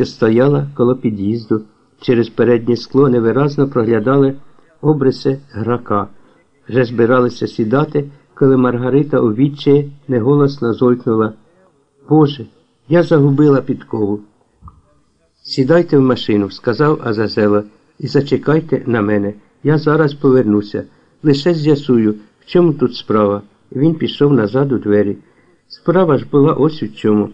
що стояла коло під'їзду. Через переднє скло невиразно проглядали обриси грака. Вже збиралися сідати, коли Маргарита у відчаї неголосно зойкнула. Боже, я загубила підкову. Сідайте в машину, сказав Азазела, і зачекайте на мене. Я зараз повернуся. Лише з'ясую, в чому тут справа. Він пішов назад у двері. Справа ж була ось у чому.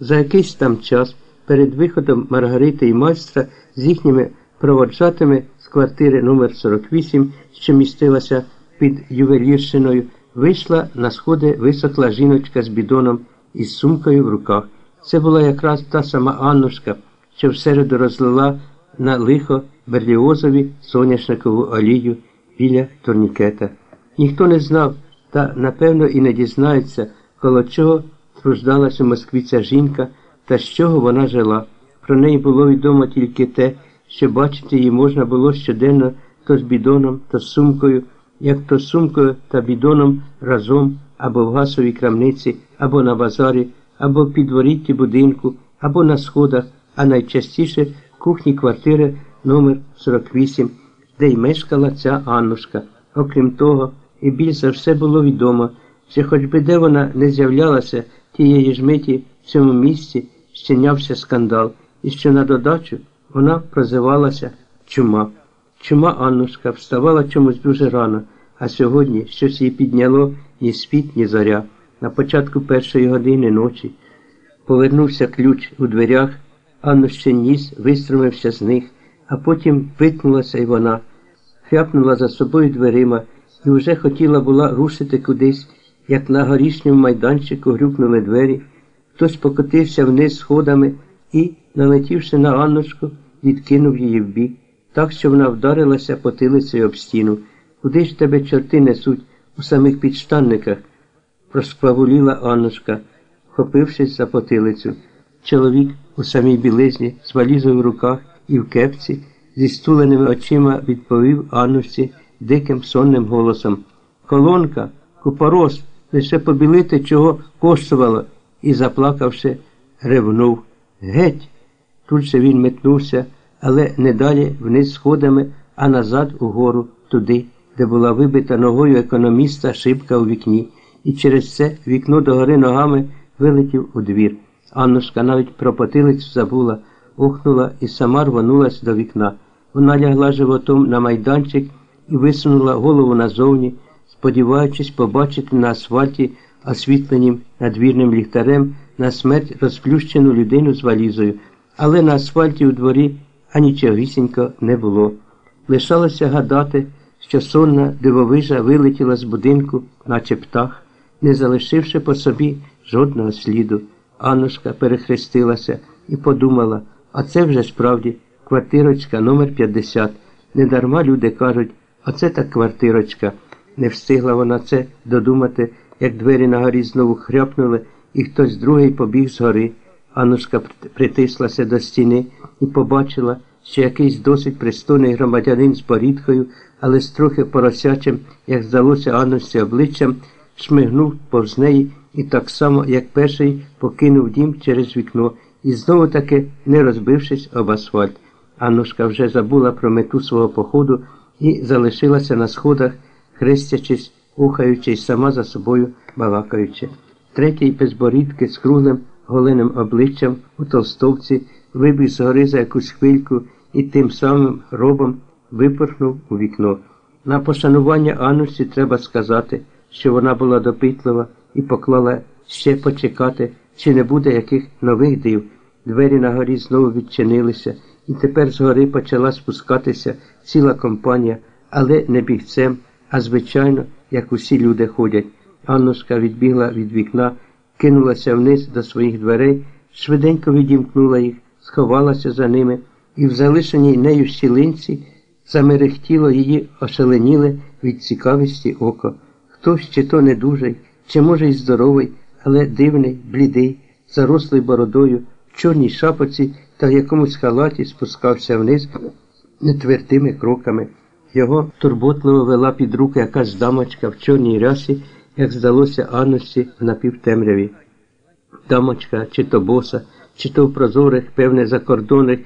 За якийсь там час перед виходом Маргарити і майстра з їхніми проводжатими з квартири номер 48 що містилася під ювелірщиною, вийшла на сходи висохла жіночка з бідоном із сумкою в руках. Це була якраз та сама Аннушка, що всереду розлила на лихо берліозові соняшникову олію біля турнікета. Ніхто не знав, та напевно і не дізнається, коло чого труждалася москвиця жінка та з чого вона жила. Про неї було відомо тільки те, що бачити її можна було щоденно то з бідоном, то з сумкою, як то з сумкою та бідоном разом або в гасовій крамниці, або на базарі, або в підворітті будинку, або на сходах, а найчастіше в кухні квартири номер 48 де й мешкала ця Аннушка. Окрім того, і більш за все було відомо, що хоч би де вона не з'являлася тієї ж миті в цьому місці, щинявся скандал, і що на додачу вона прозивалася чума. Чума Аннушка вставала чомусь дуже рано, а сьогодні щось її підняло ні світ, ні зоря. На початку першої години ночі повернувся ключ у дверях, Аннущин ніс виструмився з них, а потім витнулася й вона, хряпнула за собою дверима і вже хотіла була рушити кудись, як на горішньому майданчику грюкнули двері, хтось покотився вниз сходами і, налетівши на Аннушку, відкинув її вбік, так що вона вдарилася потилицею об стіну. Куди ж тебе чорти несуть у самих підштанниках? просплавуліла Аннушка, вхопившись за потилицю. Чоловік у самій білизні, з валізою в руках і в кепці, зі стуленими очима відповів Аннушці диким сонним голосом Колонка, купорос, лише побілити чого коштувало, і, заплакавши, ревнув. Геть. Тут же він метнувся, але не далі вниз сходами, а назад угору, туди, де була вибита ногою економіста шибка у вікні, і через це вікно догори ногами вилетів у двір. Аннушка навіть про потилицю забула, охнула і сама рванулась до вікна. Вона лягла животом на майданчик і висунула голову назовні, сподіваючись побачити на асфальті, освітленім надвірним ліхтарем, на смерть розплющену людину з валізою, але на асфальті у дворі анічогісінько не було. Лишалося гадати, що сонна дивовижа вилетіла з будинку, наче птах, не залишивши по собі жодного сліду. Аннушка перехрестилася і подумала, а це вже справді квартирочка номер 50 Недарма люди кажуть, а це так квартирочка. Не встигла вона це додумати, як двері на горі знову хряпнули, і хтось другий побіг згори. Аннушка притислася до стіни і побачила, що якийсь досить пристойний громадянин з порідкою, але з трохи поросячим, як здалося Аннушці обличчям, шмигнув повз неї і так само, як перший, покинув дім через вікно і знову таки не розбившись об асфальт. Аннушка вже забула про мету свого походу і залишилася на сходах, хрестячись, ухаючи й сама за собою балакаючи. Третій безборідки з круглим голеним обличчям у толстовці вибіг з гори за якусь хвильку і тим самим робом випорхнув у вікно. На пошанування Аннусі треба сказати, що вона була допитлива і поклала ще почекати, чи не буде яких нових див. Двері на горі знову відчинилися, і тепер згори почала спускатися ціла компанія, але не бігцем, а звичайно, як усі люди ходять. Аннушка відбігла від вікна, кинулася вниз до своїх дверей, швиденько відімкнула їх, сховалася за ними, і в залишеній нею щілинці замерехтіло її ошеленіле від цікавості око. Хтось чи то недужий, чи, може, й здоровий, але дивний, блідий, зарослий бородою, в чорній шапоці та в якомусь халаті спускався вниз нетвердими кроками. Його турботливо вела під руки якась дамочка в чорній рясі, як здалося Анусі в напівтемряві. Дамочка, чи то боса, чи то в прозорих, певне закордонних